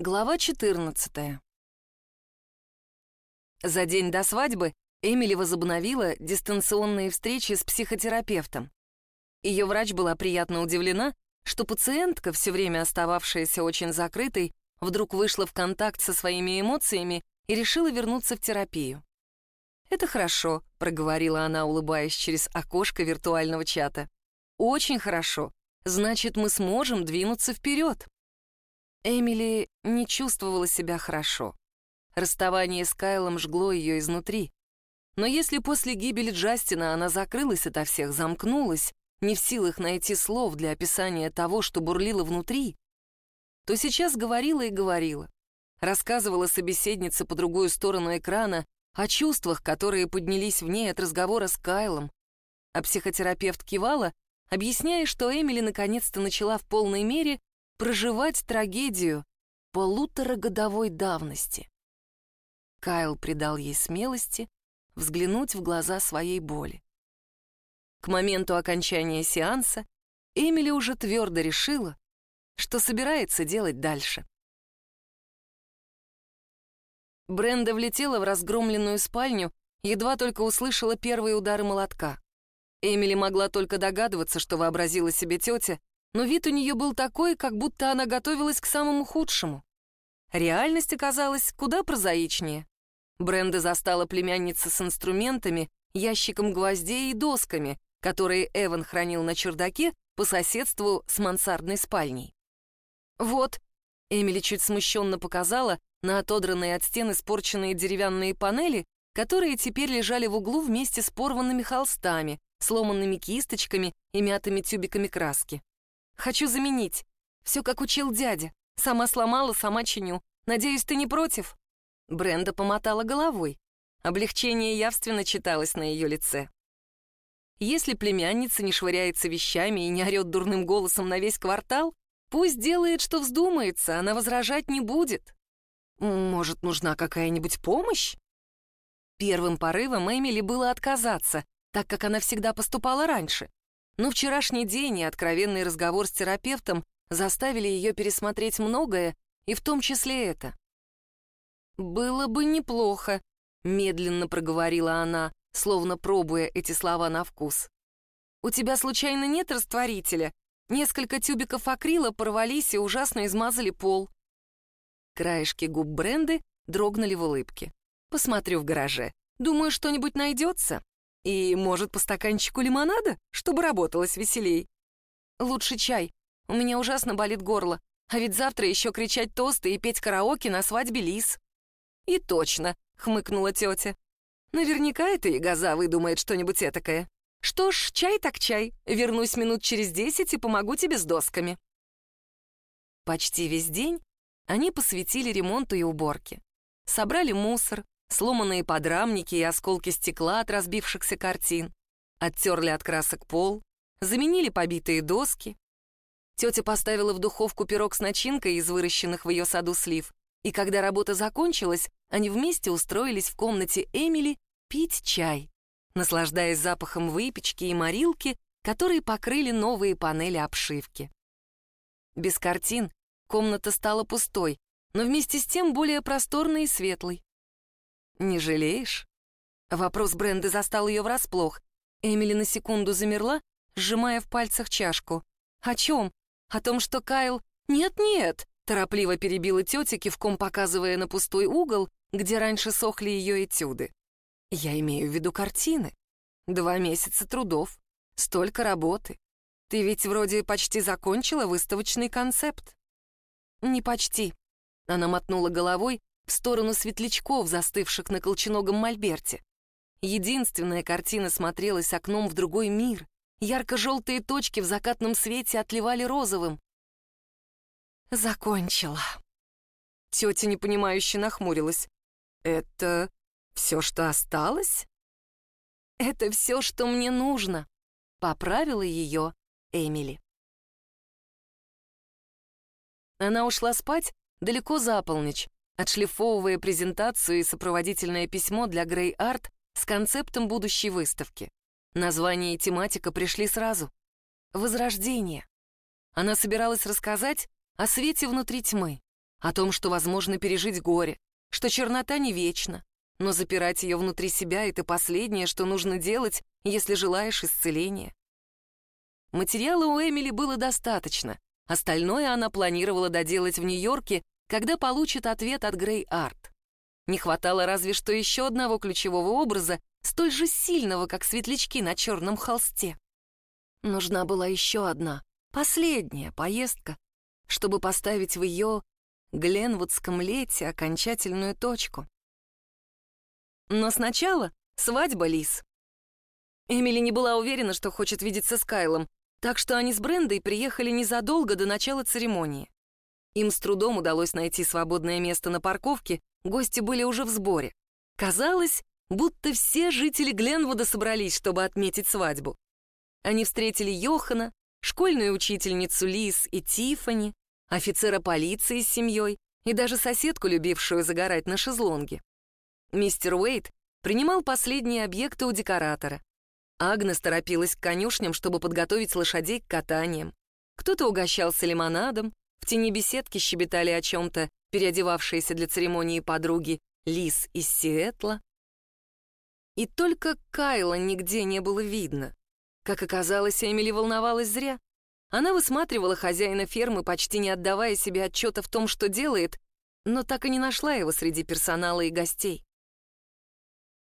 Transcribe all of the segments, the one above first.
Глава 14. За день до свадьбы Эмили возобновила дистанционные встречи с психотерапевтом. Ее врач была приятно удивлена, что пациентка, все время остававшаяся очень закрытой, вдруг вышла в контакт со своими эмоциями и решила вернуться в терапию. «Это хорошо», — проговорила она, улыбаясь через окошко виртуального чата. «Очень хорошо. Значит, мы сможем двинуться вперед». Эмили не чувствовала себя хорошо. Расставание с Кайлом жгло ее изнутри. Но если после гибели Джастина она закрылась ото всех, замкнулась, не в силах найти слов для описания того, что бурлило внутри, то сейчас говорила и говорила. Рассказывала собеседнице по другую сторону экрана о чувствах, которые поднялись в ней от разговора с Кайлом. А психотерапевт кивала, объясняя, что Эмили наконец-то начала в полной мере проживать трагедию полуторагодовой давности. Кайл придал ей смелости взглянуть в глаза своей боли. К моменту окончания сеанса Эмили уже твердо решила, что собирается делать дальше. Бренда влетела в разгромленную спальню, едва только услышала первые удары молотка. Эмили могла только догадываться, что вообразила себе тетя, но вид у нее был такой, как будто она готовилась к самому худшему. Реальность оказалась куда прозаичнее. Бренда застала племянница с инструментами, ящиком гвоздей и досками, которые Эван хранил на чердаке по соседству с мансардной спальней. «Вот», — Эмили чуть смущенно показала на отодранные от стен испорченные деревянные панели, которые теперь лежали в углу вместе с порванными холстами, сломанными кисточками и мятыми тюбиками краски. Хочу заменить. Все как учил дядя. Сама сломала, сама чиню. Надеюсь, ты не против?» Бренда помотала головой. Облегчение явственно читалось на ее лице. Если племянница не швыряется вещами и не орет дурным голосом на весь квартал, пусть делает, что вздумается, она возражать не будет. Может, нужна какая-нибудь помощь? Первым порывом Эмили было отказаться, так как она всегда поступала раньше. Но вчерашний день и откровенный разговор с терапевтом заставили ее пересмотреть многое, и в том числе это. «Было бы неплохо», — медленно проговорила она, словно пробуя эти слова на вкус. «У тебя случайно нет растворителя? Несколько тюбиков акрила порвались и ужасно измазали пол». Краешки губ Бренды дрогнули в улыбке. «Посмотрю в гараже. Думаю, что-нибудь найдется». И, может, по стаканчику лимонада, чтобы работалось веселей? Лучше чай. У меня ужасно болит горло. А ведь завтра еще кричать тосты и петь караоке на свадьбе Лис. И точно, хмыкнула тетя. Наверняка эта ягоза выдумает что-нибудь этакое. Что ж, чай так чай. Вернусь минут через десять и помогу тебе с досками. Почти весь день они посвятили ремонту и уборке. Собрали мусор, сломанные подрамники и осколки стекла от разбившихся картин, оттерли от красок пол, заменили побитые доски. Тетя поставила в духовку пирог с начинкой из выращенных в ее саду слив, и когда работа закончилась, они вместе устроились в комнате Эмили пить чай, наслаждаясь запахом выпечки и морилки, которые покрыли новые панели обшивки. Без картин комната стала пустой, но вместе с тем более просторной и светлой. «Не жалеешь?» Вопрос Бренды застал ее врасплох. Эмили на секунду замерла, сжимая в пальцах чашку. «О чем? О том, что Кайл...» «Нет-нет!» торопливо перебила тетя, кивком показывая на пустой угол, где раньше сохли ее этюды. «Я имею в виду картины. Два месяца трудов, столько работы. Ты ведь вроде почти закончила выставочный концепт». «Не почти», — она мотнула головой, в сторону светлячков, застывших на колченогом мольберте. Единственная картина смотрелась окном в другой мир. Ярко-желтые точки в закатном свете отливали розовым. Закончила. Тетя непонимающе нахмурилась. «Это все, что осталось?» «Это все, что мне нужно», — поправила ее Эмили. Она ушла спать далеко за полночь, отшлифовывая презентацию и сопроводительное письмо для Грей Арт с концептом будущей выставки. Название и тематика пришли сразу. Возрождение. Она собиралась рассказать о свете внутри тьмы, о том, что возможно пережить горе, что чернота не вечна, но запирать ее внутри себя — это последнее, что нужно делать, если желаешь исцеления. Материала у Эмили было достаточно, остальное она планировала доделать в Нью-Йорке, когда получит ответ от Грей Арт. Не хватало разве что еще одного ключевого образа, столь же сильного, как светлячки на черном холсте. Нужна была еще одна, последняя поездка, чтобы поставить в ее Гленвудском лете окончательную точку. Но сначала свадьба Лис. Эмили не была уверена, что хочет видеться с Кайлом, так что они с Брендой приехали незадолго до начала церемонии. Им с трудом удалось найти свободное место на парковке, гости были уже в сборе. Казалось, будто все жители Гленвуда собрались, чтобы отметить свадьбу. Они встретили Йохана, школьную учительницу Лис и Тифани, офицера полиции с семьей и даже соседку, любившую загорать на шезлонге. Мистер Уэйт принимал последние объекты у декоратора. Агнес торопилась к конюшням, чтобы подготовить лошадей к катаниям. Кто-то угощался лимонадом, в тени беседки щебетали о чем-то переодевавшиеся для церемонии подруги Лис из Сиэтла. И только Кайла нигде не было видно. Как оказалось, Эмили волновалась зря. Она высматривала хозяина фермы, почти не отдавая себе отчета в том, что делает, но так и не нашла его среди персонала и гостей.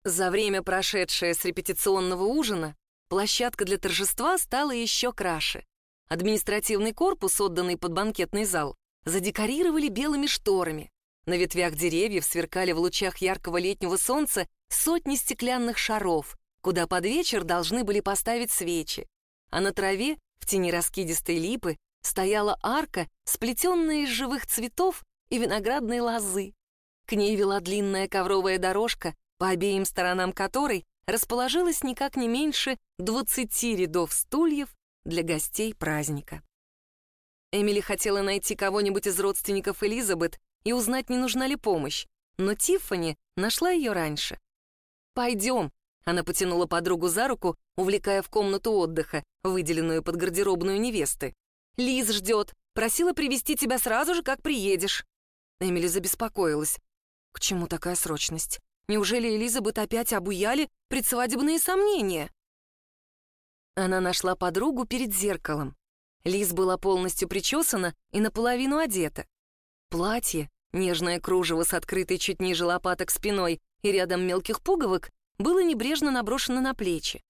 За время, прошедшее с репетиционного ужина, площадка для торжества стала еще краше. Административный корпус, отданный под банкетный зал, задекорировали белыми шторами. На ветвях деревьев сверкали в лучах яркого летнего солнца сотни стеклянных шаров, куда под вечер должны были поставить свечи. А на траве, в тени раскидистой липы, стояла арка, сплетенная из живых цветов и виноградной лозы. К ней вела длинная ковровая дорожка, по обеим сторонам которой расположилось никак не меньше 20 рядов стульев для гостей праздника. Эмили хотела найти кого-нибудь из родственников Элизабет и узнать, не нужна ли помощь, но Тиффани нашла ее раньше. «Пойдем», она потянула подругу за руку, увлекая в комнату отдыха, выделенную под гардеробную невесты. «Лиз ждет. Просила привести тебя сразу же, как приедешь». Эмили забеспокоилась. К чему такая срочность? Неужели Элизабет опять обуяли предсвадебные сомнения? Она нашла подругу перед зеркалом. Лиз была полностью причесана и наполовину одета. Платье, нежное кружево с открытой чуть ниже лопаток спиной и рядом мелких пуговок было небрежно наброшено на плечи.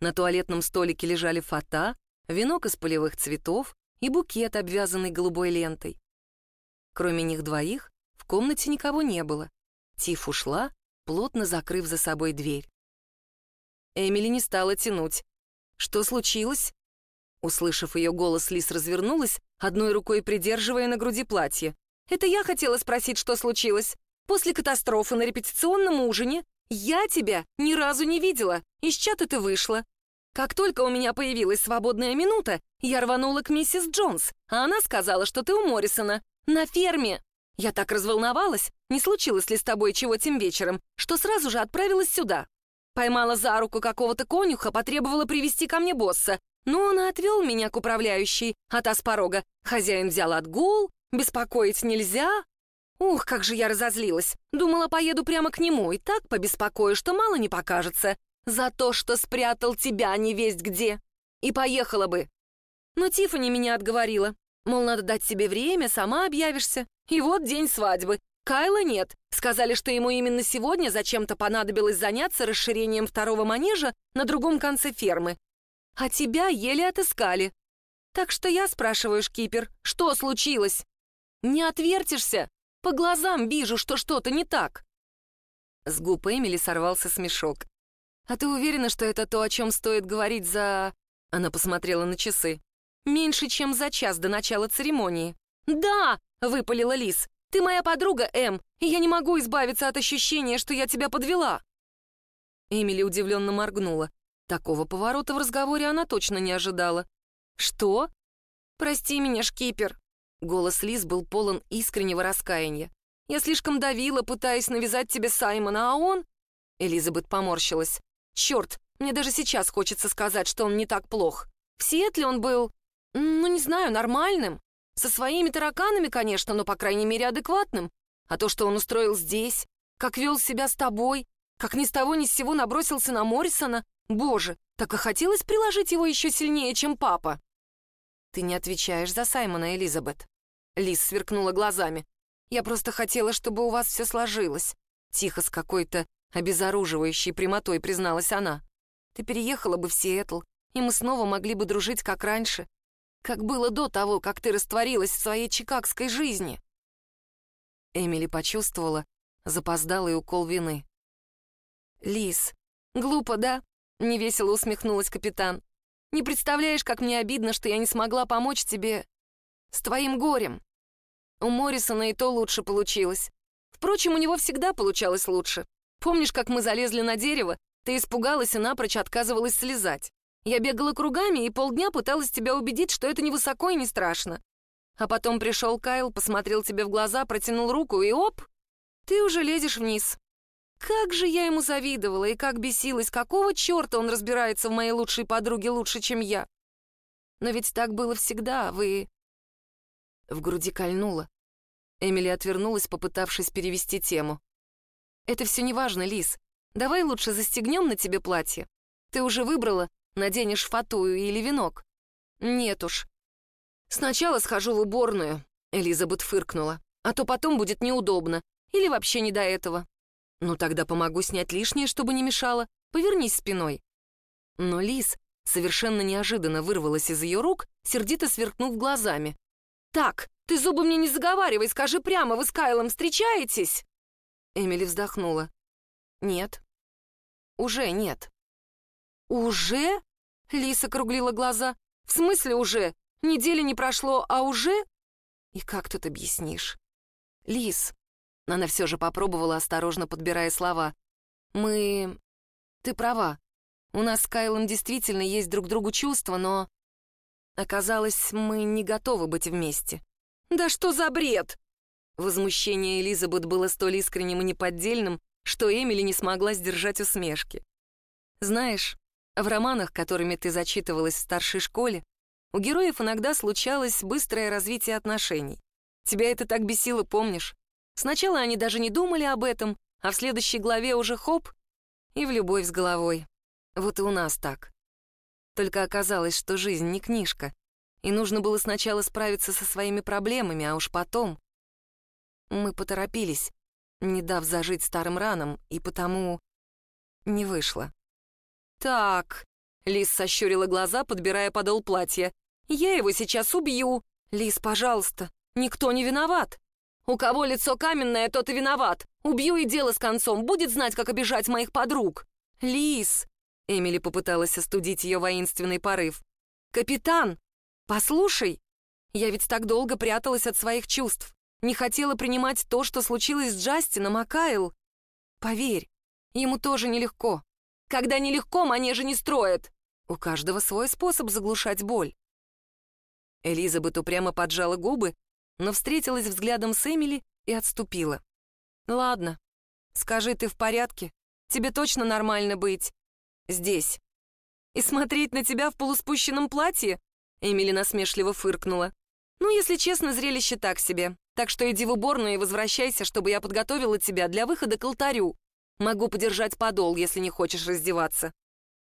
На туалетном столике лежали фата, венок из полевых цветов и букет, обвязанный голубой лентой. Кроме них двоих, в комнате никого не было. Тиф ушла, плотно закрыв за собой дверь. Эмили не стала тянуть. «Что случилось?» Услышав ее голос, Лис развернулась, одной рукой придерживая на груди платье. «Это я хотела спросить, что случилось. После катастрофы на репетиционном ужине «Я тебя ни разу не видела. Из чата ты вышла. Как только у меня появилась свободная минута, я рванула к миссис Джонс, а она сказала, что ты у Моррисона. На ферме. Я так разволновалась, не случилось ли с тобой чего тем вечером, что сразу же отправилась сюда. Поймала за руку какого-то конюха, потребовала привести ко мне босса. Но он отвел меня к управляющей, а та с порога. Хозяин взял отгул, беспокоить нельзя, Ух, как же я разозлилась. Думала, поеду прямо к нему и так побеспокою, что мало не покажется. За то, что спрятал тебя не весть где. И поехала бы. Но Тиффани меня отговорила. Мол, надо дать себе время, сама объявишься. И вот день свадьбы. Кайла нет. Сказали, что ему именно сегодня зачем-то понадобилось заняться расширением второго манежа на другом конце фермы. А тебя еле отыскали. Так что я спрашиваю, шкипер, что случилось? Не отвертишься? По глазам вижу, что что-то не так!» С губ Эмили сорвался смешок. «А ты уверена, что это то, о чем стоит говорить за...» Она посмотрела на часы. «Меньше, чем за час до начала церемонии». «Да!» — выпалила Лис. «Ты моя подруга, Эм, и я не могу избавиться от ощущения, что я тебя подвела». Эмили удивленно моргнула. Такого поворота в разговоре она точно не ожидала. «Что?» «Прости меня, шкипер», Голос Лиз был полон искреннего раскаяния. «Я слишком давила, пытаясь навязать тебе Саймона, а он...» Элизабет поморщилась. «Черт, мне даже сейчас хочется сказать, что он не так плох. В Сиэтле он был, ну, не знаю, нормальным. Со своими тараканами, конечно, но, по крайней мере, адекватным. А то, что он устроил здесь, как вел себя с тобой, как ни с того ни с сего набросился на Моррисона, боже, так и хотелось приложить его еще сильнее, чем папа. Ты не отвечаешь за Саймона, Элизабет. Лиз сверкнула глазами. Я просто хотела, чтобы у вас все сложилось. Тихо с какой-то обезоруживающей прямотой призналась она. Ты переехала бы в Сиэтл, и мы снова могли бы дружить, как раньше. Как было до того, как ты растворилась в своей чикагской жизни. Эмили почувствовала запоздалый укол вины. «Лис, глупо, да?» — невесело усмехнулась капитан. «Не представляешь, как мне обидно, что я не смогла помочь тебе с твоим горем. У Моррисона и то лучше получилось. Впрочем, у него всегда получалось лучше. Помнишь, как мы залезли на дерево? Ты испугалась и напрочь отказывалась слезать. Я бегала кругами и полдня пыталась тебя убедить, что это не высоко и не страшно. А потом пришел Кайл, посмотрел тебе в глаза, протянул руку и оп, ты уже лезешь вниз. Как же я ему завидовала и как бесилась, какого черта он разбирается в моей лучшей подруге лучше, чем я. Но ведь так было всегда, вы... В груди кольнуло. Эмили отвернулась, попытавшись перевести тему. «Это все неважно, Лис. Давай лучше застегнем на тебе платье. Ты уже выбрала, наденешь фатую или венок?» «Нет уж. Сначала схожу в уборную», — Элизабет фыркнула. «А то потом будет неудобно. Или вообще не до этого. «Ну тогда помогу снять лишнее, чтобы не мешало. Повернись спиной». Но Лис совершенно неожиданно вырвалась из ее рук, сердито сверкнув глазами. «Так, ты зубы мне не заговаривай, скажи прямо, вы с Кайлом встречаетесь?» Эмили вздохнула. «Нет. Уже нет». «Уже?» — Лис округлила глаза. «В смысле уже? Недели не прошло, а уже?» «И как тут объяснишь?» «Лис, она все же попробовала, осторожно подбирая слова. «Мы... Ты права. У нас с Кайлом действительно есть друг другу чувства, но... Оказалось, мы не готовы быть вместе». «Да что за бред?» Возмущение Элизабет было столь искренним и неподдельным, что Эмили не смогла сдержать усмешки. «Знаешь, в романах, которыми ты зачитывалась в старшей школе, у героев иногда случалось быстрое развитие отношений. Тебя это так бесило, помнишь? Сначала они даже не думали об этом, а в следующей главе уже хоп и в любовь с головой. Вот и у нас так. Только оказалось, что жизнь не книжка, и нужно было сначала справиться со своими проблемами, а уж потом... Мы поторопились, не дав зажить старым ранам, и потому не вышло. «Так», — Лис сощурила глаза, подбирая подол платья, «я его сейчас убью. Лис, пожалуйста, никто не виноват». У кого лицо каменное, тот и виноват. Убью и дело с концом, будет знать, как обижать моих подруг. Лис!» Эмили попыталась остудить ее воинственный порыв. «Капитан, послушай, я ведь так долго пряталась от своих чувств. Не хотела принимать то, что случилось с Джастином, а Кайл... Поверь, ему тоже нелегко. Когда нелегко, манежи не строят. У каждого свой способ заглушать боль». Элизабет упрямо поджала губы, но встретилась взглядом с Эмили и отступила. «Ладно, скажи, ты в порядке? Тебе точно нормально быть здесь?» «И смотреть на тебя в полуспущенном платье?» Эмили насмешливо фыркнула. «Ну, если честно, зрелище так себе. Так что иди в уборную и возвращайся, чтобы я подготовила тебя для выхода к алтарю. Могу подержать подол, если не хочешь раздеваться.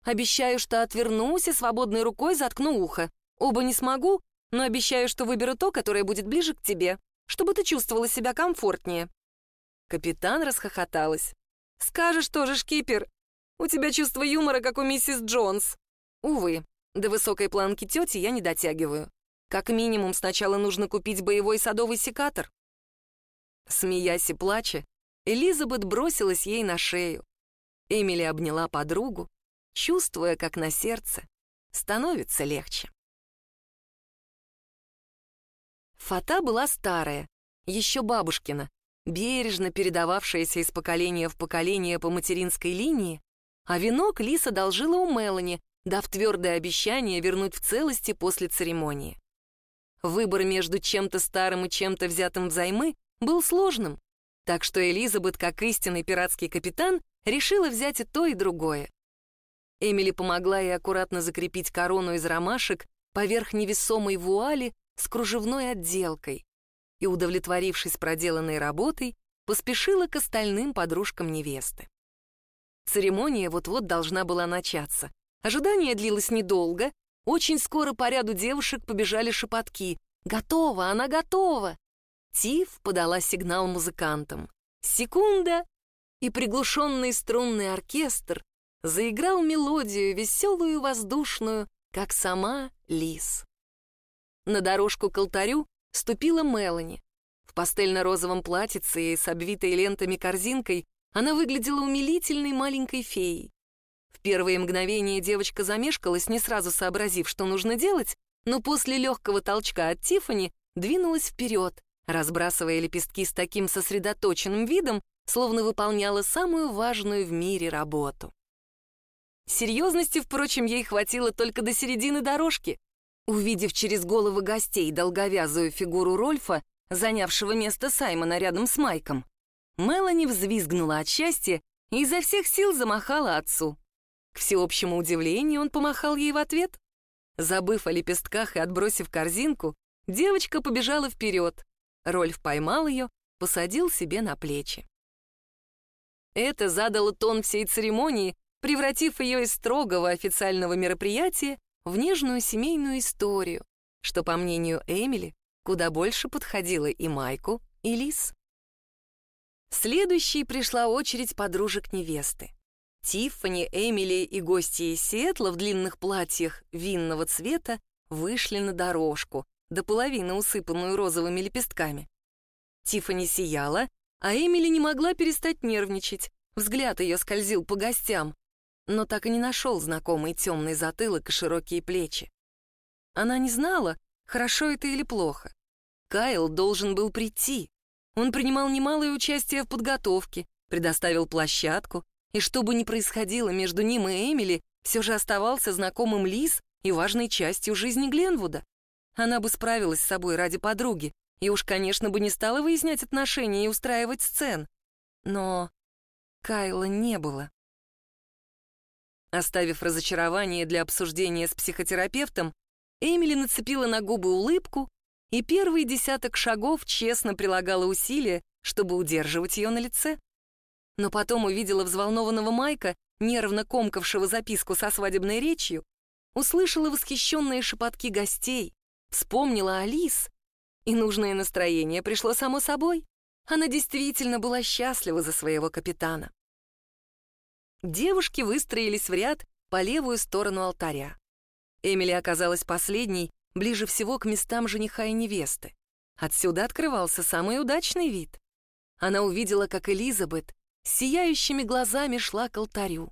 Обещаю, что отвернусь и свободной рукой заткну ухо. Оба не смогу, но обещаю, что выберу то, которое будет ближе к тебе, чтобы ты чувствовала себя комфортнее». Капитан расхохоталась. «Скажешь тоже, шкипер, у тебя чувство юмора, как у миссис Джонс». «Увы, до высокой планки тети я не дотягиваю. Как минимум, сначала нужно купить боевой садовый секатор». Смеясь и плача, Элизабет бросилась ей на шею. Эмили обняла подругу, чувствуя, как на сердце становится легче. Фата была старая, еще бабушкина, бережно передававшаяся из поколения в поколение по материнской линии, а венок Лиса должила у Мелани, дав твердое обещание вернуть в целости после церемонии. Выбор между чем-то старым и чем-то взятым взаймы был сложным, так что Элизабет, как истинный пиратский капитан, решила взять и то, и другое. Эмили помогла ей аккуратно закрепить корону из ромашек поверх невесомой вуали, с кружевной отделкой и, удовлетворившись проделанной работой, поспешила к остальным подружкам невесты. Церемония вот-вот должна была начаться. Ожидание длилось недолго. Очень скоро по ряду девушек побежали шепотки. «Готова! Она готова!» Тиф подала сигнал музыкантам. Секунда, и приглушенный струнный оркестр заиграл мелодию, веселую воздушную, как сама Лис. На дорожку к алтарю ступила Мелани. В пастельно-розовом платьице и с обвитой лентами корзинкой она выглядела умилительной маленькой феей. В первые мгновения девочка замешкалась, не сразу сообразив, что нужно делать, но после легкого толчка от Тифани двинулась вперед, разбрасывая лепестки с таким сосредоточенным видом, словно выполняла самую важную в мире работу. Серьезности, впрочем, ей хватило только до середины дорожки. Увидев через головы гостей долговязую фигуру Рольфа, занявшего место Саймона рядом с Майком, Мелани взвизгнула от счастья и изо всех сил замахала отцу. К всеобщему удивлению он помахал ей в ответ. Забыв о лепестках и отбросив корзинку, девочка побежала вперед. Рольф поймал ее, посадил себе на плечи. Это задало тон всей церемонии, превратив ее из строгого официального мероприятия в нежную семейную историю, что, по мнению Эмили, куда больше подходило и Майку, и Лис. Следующей пришла очередь подружек невесты. Тиффани, Эмили и гости из Сиэтла в длинных платьях винного цвета вышли на дорожку, до половины усыпанную розовыми лепестками. Тиффани сияла, а Эмили не могла перестать нервничать. Взгляд ее скользил по гостям, но так и не нашел знакомый темный затылок и широкие плечи. Она не знала, хорошо это или плохо. Кайл должен был прийти, он принимал немалое участие в подготовке, предоставил площадку, и что бы ни происходило между ним и Эмили, все же оставался знакомым Лиз и важной частью жизни Гленвуда. Она бы справилась с собой ради подруги, и уж, конечно, бы не стала выяснять отношения и устраивать сцен. Но Кайла не было. Оставив разочарование для обсуждения с психотерапевтом, Эмили нацепила на губы улыбку и первые десяток шагов честно прилагала усилия, чтобы удерживать ее на лице. Но потом увидела взволнованного Майка, нервно комкавшего записку со свадебной речью, услышала восхищенные шепотки гостей, вспомнила Алис, и нужное настроение пришло само собой. Она действительно была счастлива за своего капитана. Девушки выстроились в ряд по левую сторону алтаря. Эмили оказалась последней, ближе всего к местам жениха и невесты. Отсюда открывался самый удачный вид. Она увидела, как Элизабет сияющими глазами шла к алтарю,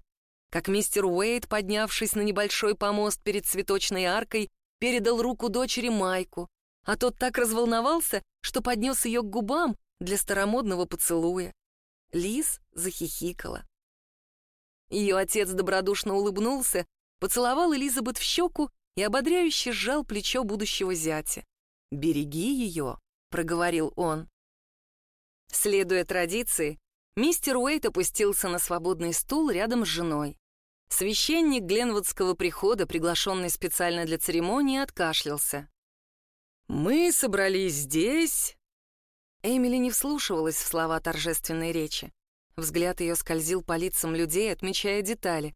как мистер Уэйд, поднявшись на небольшой помост перед цветочной аркой, передал руку дочери Майку, а тот так разволновался, что поднес ее к губам для старомодного поцелуя. Лиз захихикала. Ее отец добродушно улыбнулся, поцеловал Элизабет в щеку и ободряюще сжал плечо будущего зятя. «Береги ее», — проговорил он. Следуя традиции, мистер Уэйт опустился на свободный стул рядом с женой. Священник Гленвудского прихода, приглашенный специально для церемонии, откашлялся. «Мы собрались здесь...» Эмили не вслушивалась в слова торжественной речи. Взгляд ее скользил по лицам людей, отмечая детали.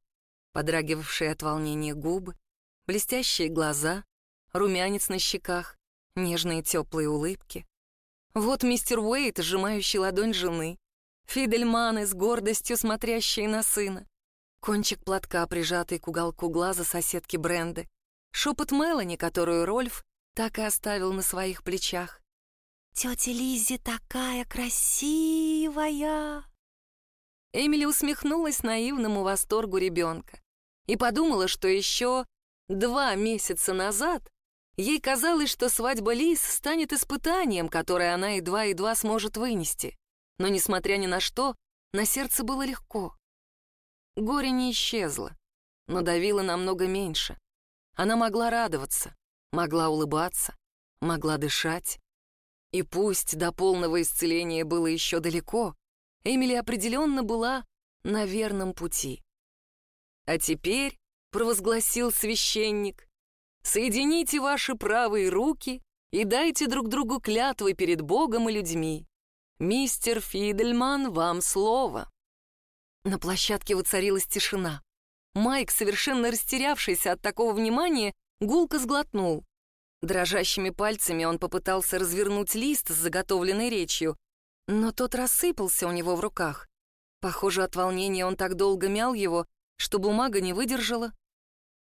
Подрагивавшие от волнения губы, блестящие глаза, румянец на щеках, нежные теплые улыбки. Вот мистер Уэйт, сжимающий ладонь жены, Фидельманы с гордостью смотрящие на сына, кончик платка, прижатый к уголку глаза соседки Бренды, шепот Мелани, которую Рольф так и оставил на своих плечах. «Тетя Лиззи такая красивая!» Эмили усмехнулась наивному восторгу ребенка и подумала, что еще Два месяца назад ей казалось, что свадьба Лиз станет испытанием, которое она едва-едва сможет вынести. Но, несмотря ни на что, на сердце было легко. Горе не исчезло, но давило намного меньше. Она могла радоваться, могла улыбаться, могла дышать. И пусть до полного исцеления было еще далеко, Эмили определенно была на верном пути. А теперь — провозгласил священник, «соедините ваши правые руки и дайте друг другу клятвы перед Богом и людьми. Мистер Фидельман, вам слово». На площадке воцарилась тишина. Майк, совершенно растерявшийся от такого внимания, гулко сглотнул. Дрожащими пальцами он попытался развернуть лист с заготовленной речью, но тот рассыпался у него в руках. Похоже, от волнения он так долго мял его, что бумага не выдержала.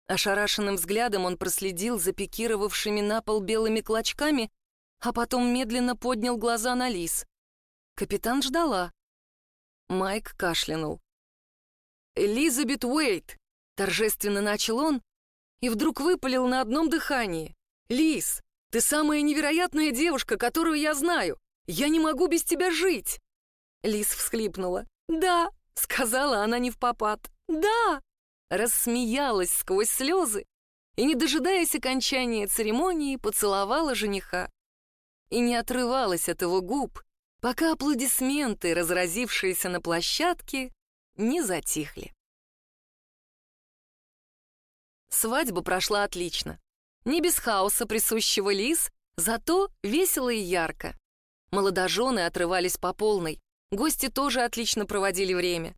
Ошарашенным взглядом он проследил за пикировавшими на пол белыми клочками, а потом медленно поднял глаза на лис. Капитан ждала. Майк кашлянул. «Элизабет Уэйт!» — торжественно начал он, и вдруг выпалил на одном дыхании. «Лиз, ты самая невероятная девушка, которую я знаю! Я не могу без тебя жить!» Лиз всхлипнула. «Да!» — сказала она не в попад. «Да!» Рассмеялась сквозь слезы и, не дожидаясь окончания церемонии, поцеловала жениха. И не отрывалась от его губ, пока аплодисменты, разразившиеся на площадке, не затихли. Свадьба прошла отлично. Не без хаоса, присущего лис, зато весело и ярко. Молодожены отрывались по полной, гости тоже отлично проводили время.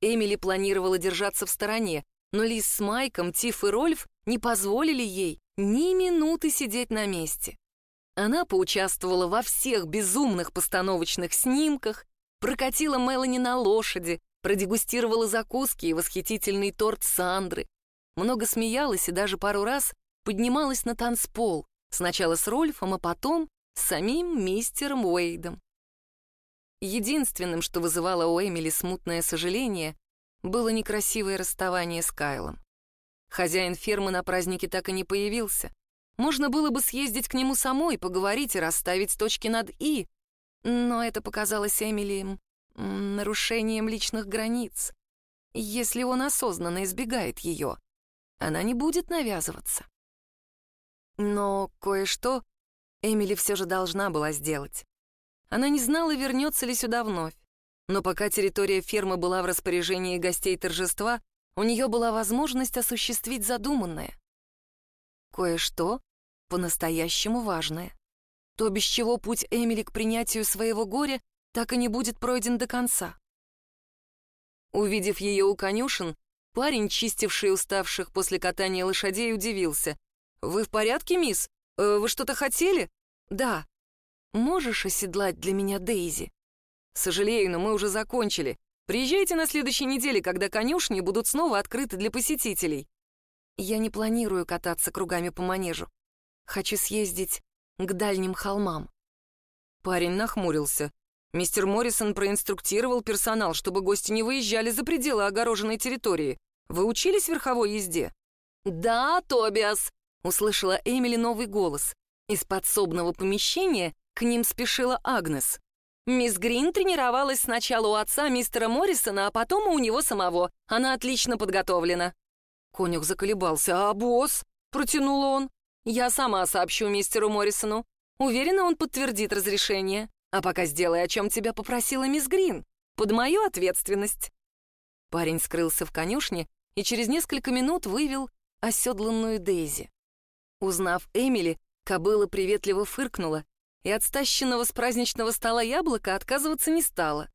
Эмили планировала держаться в стороне, но Лис с Майком, Тиф и Рольф не позволили ей ни минуты сидеть на месте. Она поучаствовала во всех безумных постановочных снимках, прокатила Мелани на лошади, продегустировала закуски и восхитительный торт Сандры, много смеялась и даже пару раз поднималась на танцпол, сначала с Рольфом, а потом с самим мистером Уэйдом. Единственным, что вызывало у Эмили смутное сожаление, было некрасивое расставание с Кайлом. Хозяин фермы на празднике так и не появился. Можно было бы съездить к нему самой, поговорить и расставить точки над «и», но это показалось Эмили нарушением личных границ. Если он осознанно избегает ее, она не будет навязываться. Но кое-что Эмили все же должна была сделать. Она не знала, вернется ли сюда вновь. Но пока территория фермы была в распоряжении гостей торжества, у нее была возможность осуществить задуманное. Кое-что по-настоящему важное. То, без чего путь Эмили к принятию своего горя так и не будет пройден до конца. Увидев ее у конюшен, Парень, чистивший уставших после катания лошадей, удивился. «Вы в порядке, мисс? Э, вы что-то хотели?» «Да». «Можешь оседлать для меня Дейзи?» «Сожалею, но мы уже закончили. Приезжайте на следующей неделе, когда конюшни будут снова открыты для посетителей». «Я не планирую кататься кругами по манежу. Хочу съездить к дальним холмам». Парень нахмурился. Мистер Моррисон проинструктировал персонал, чтобы гости не выезжали за пределы огороженной территории. Вы учились верховой езде?» «Да, Тобиас», — услышала Эмили новый голос. Из подсобного помещения к ним спешила Агнес. Мисс Грин тренировалась сначала у отца мистера Моррисона, а потом и у него самого. Она отлично подготовлена. Конюх заколебался. «А босс?» — протянул он. «Я сама сообщу мистеру Моррисону. Уверена, он подтвердит разрешение. А пока сделай, о чем тебя попросила мисс Грин. Под мою ответственность». Парень скрылся в конюшне и через несколько минут вывел оседланную Дейзи. Узнав Эмили, кобыла приветливо фыркнула и от стащенного с праздничного стола яблока отказываться не стала.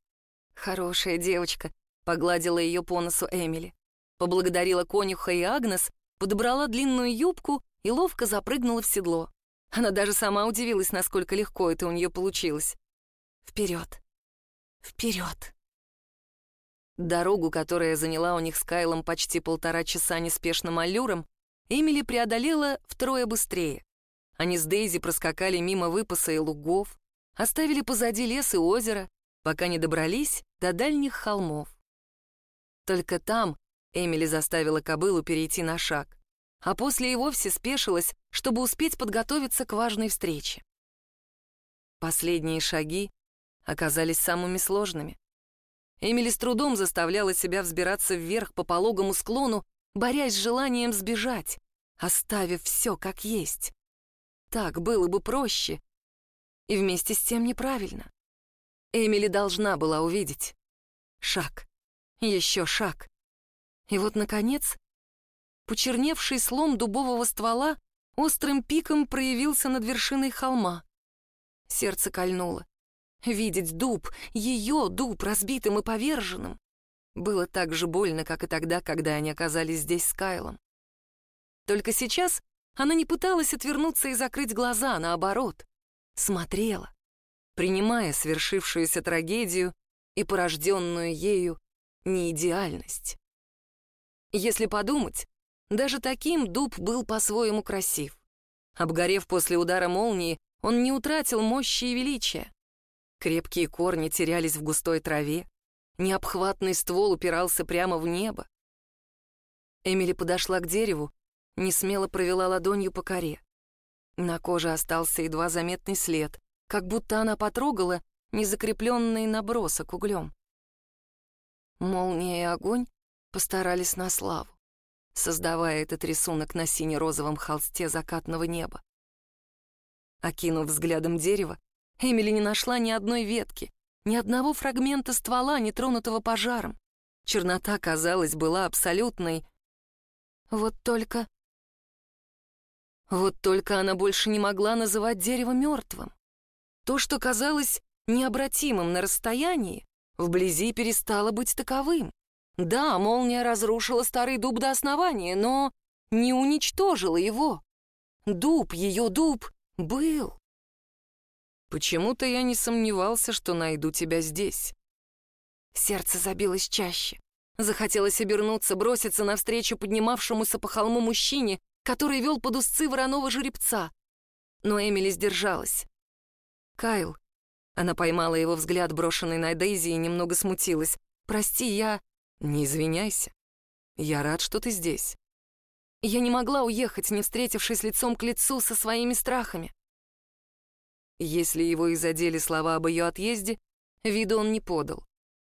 «Хорошая девочка», — погладила ее по носу Эмили. Поблагодарила конюха и Агнес, подобрала длинную юбку и ловко запрыгнула в седло. Она даже сама удивилась, насколько легко это у нее получилось. Вперед! Вперед! Дорогу, которая заняла у них с Кайлом почти полтора часа неспешным аллюром, Эмили преодолела втрое быстрее. Они с Дейзи проскакали мимо выпаса и лугов, оставили позади лес и озеро, пока не добрались до дальних холмов. Только там Эмили заставила кобылу перейти на шаг, а после и вовсе спешилась, чтобы успеть подготовиться к важной встрече. Последние шаги оказались самыми сложными. Эмили с трудом заставляла себя взбираться вверх по пологому склону, борясь с желанием сбежать, оставив все как есть. Так было бы проще и вместе с тем неправильно. Эмили должна была увидеть. Шаг, еще шаг. И вот, наконец, почерневший слом дубового ствола острым пиком проявился над вершиной холма. Сердце кольнуло. Видеть дуб, ее дуб, разбитым и поверженным, было так же больно, как и тогда, когда они оказались здесь с Кайлом. Только сейчас она не пыталась отвернуться и закрыть глаза, наоборот, смотрела, принимая свершившуюся трагедию и порожденную ею неидеальность. Если подумать, даже таким дуб был по-своему красив. Обгорев после удара молнии, он не утратил мощи и величия. Крепкие корни терялись в густой траве, необхватный ствол упирался прямо в небо. Эмили подошла к дереву, не смело провела ладонью по коре. На коже остался едва заметный след, как будто она потрогала незакрепленный набросок углем. Молния и огонь постарались на славу, создавая этот рисунок на сине-розовом холсте закатного неба. Окинув взглядом дерево, Эмили не нашла ни одной ветки, ни одного фрагмента ствола, не тронутого пожаром. Чернота, казалось, была абсолютной. Вот только... Вот только она больше не могла называть дерево мертвым. То, что казалось необратимым на расстоянии, вблизи перестало быть таковым. Да, молния разрушила старый дуб до основания, но не уничтожила его. Дуб, ее дуб, был. Почему-то я не сомневался, что найду тебя здесь. Сердце забилось чаще. Захотелось обернуться, броситься навстречу поднимавшемуся по холму мужчине, который вел под узцы вороного жеребца. Но Эмили сдержалась. «Кайл». Она поймала его взгляд, брошенный на Дейзи, и немного смутилась. «Прости, я...» «Не извиняйся. Я рад, что ты здесь». Я не могла уехать, не встретившись лицом к лицу со своими страхами. Если его и задели слова об ее отъезде, вида он не подал.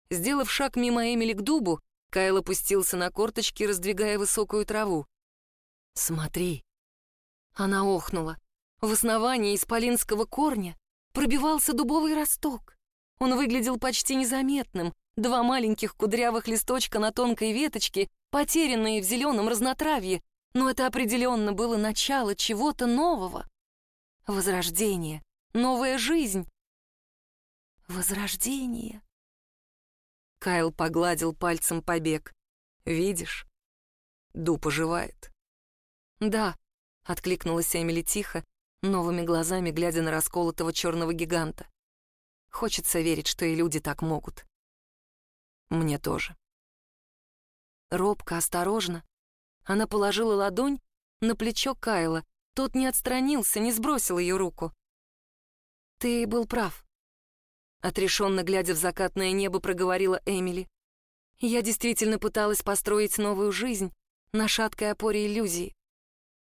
Сделав шаг мимо Эмили к дубу, Кайл опустился на корточки, раздвигая высокую траву. «Смотри!» Она охнула. В основании исполинского корня пробивался дубовый росток. Он выглядел почти незаметным. Два маленьких кудрявых листочка на тонкой веточке, потерянные в зеленом разнотравье, но это определенно было начало чего-то нового. Возрождение, новая жизнь. Возрождение. Кайл погладил пальцем побег. «Видишь? Дуб оживает». «Да», — откликнулась Эмили тихо, новыми глазами глядя на расколотого черного гиганта. «Хочется верить, что и люди так могут». «Мне тоже». Робко, осторожно, она положила ладонь на плечо Кайла. Тот не отстранился, не сбросил ее руку. «Ты был прав», — отрешенно глядя в закатное небо, проговорила Эмили. «Я действительно пыталась построить новую жизнь на шаткой опоре иллюзии.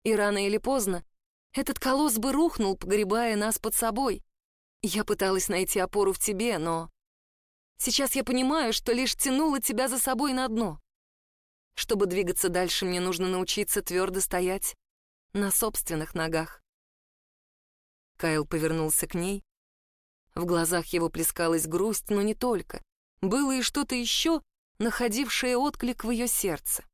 И рано или поздно этот колосс бы рухнул, погребая нас под собой. Я пыталась найти опору в тебе, но... Сейчас я понимаю, что лишь тянула тебя за собой на дно. Чтобы двигаться дальше, мне нужно научиться твердо стоять на собственных ногах. Кайл повернулся к ней. В глазах его плескалась грусть, но не только. Было и что-то еще, находившее отклик в ее сердце.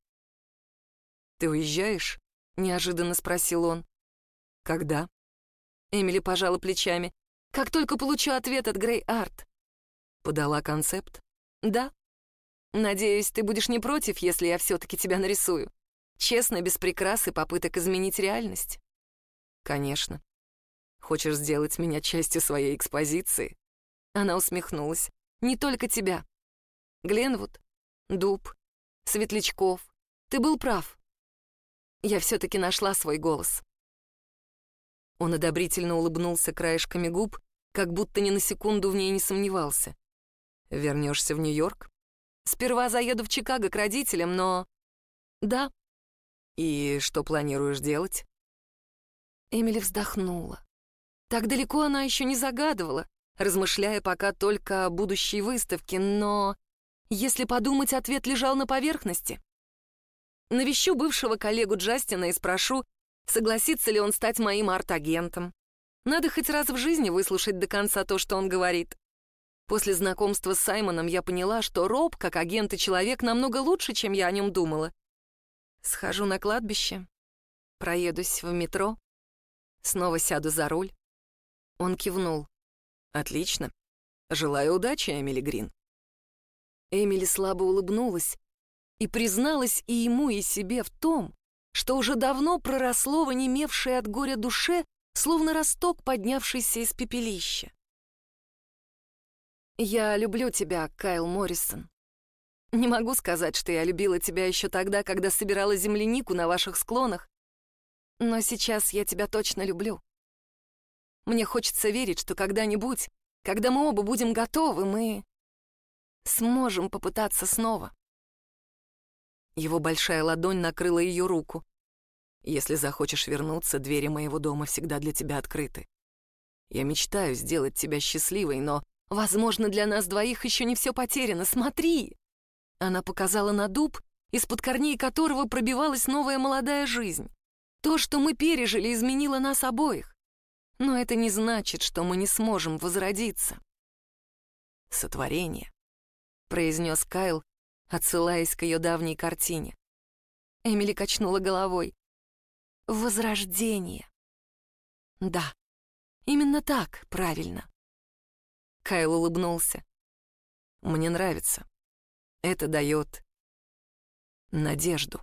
«Ты уезжаешь?» — неожиданно спросил он. «Когда?» Эмили пожала плечами. «Как только получу ответ от Грей Арт». Подала концепт. «Да». «Надеюсь, ты будешь не против, если я все-таки тебя нарисую. Честно, без прикрас и попыток изменить реальность». «Конечно. Хочешь сделать меня частью своей экспозиции?» Она усмехнулась. «Не только тебя. Гленвуд, Дуб, Светлячков. Ты был прав. Я все-таки нашла свой голос». Он одобрительно улыбнулся краешками губ, как будто ни на секунду в ней не сомневался. «Вернешься в Нью-Йорк?» «Сперва заеду в Чикаго к родителям, но...» «Да». «И что планируешь делать?» Эмили вздохнула. Так далеко она еще не загадывала, размышляя пока только о будущей выставке, но... Если подумать, ответ лежал на поверхности. Навещу бывшего коллегу Джастина и спрошу, согласится ли он стать моим арт-агентом. Надо хоть раз в жизни выслушать до конца то, что он говорит. После знакомства с Саймоном я поняла, что Роб, как агент и человек, намного лучше, чем я о нем думала. Схожу на кладбище Проедусь в метро. Снова сяду за руль. Он кивнул. Отлично. Желаю удачи, Эмили Грин. Эмили слабо улыбнулась и призналась и ему, и себе в том, что уже давно проросло в онемевшей от горя душе, словно росток, поднявшийся из пепелища. «Я люблю тебя, Кайл Моррисон. Не могу сказать, что я любила тебя еще тогда, когда собирала землянику на ваших склонах, но сейчас я тебя точно люблю. Мне хочется верить, что когда-нибудь, когда мы оба будем готовы, мы сможем попытаться снова». Его большая ладонь накрыла ее руку. Если захочешь вернуться, двери моего дома всегда для тебя открыты. Я мечтаю сделать тебя счастливой, но, возможно, для нас двоих еще не все потеряно. Смотри!» Она показала на дуб, из-под корней которого пробивалась новая молодая жизнь. То, что мы пережили, изменило нас обоих. Но это не значит, что мы не сможем возродиться. «Сотворение», — произнес Кайл, отсылаясь к ее давней картине. Эмили качнула головой. Возрождение. Да, именно так, правильно. Кайл улыбнулся. Мне нравится. Это дает надежду.